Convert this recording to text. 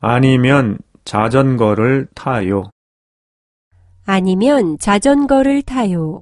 아니면 자전거를 타요. 아니면 자전거를 타요.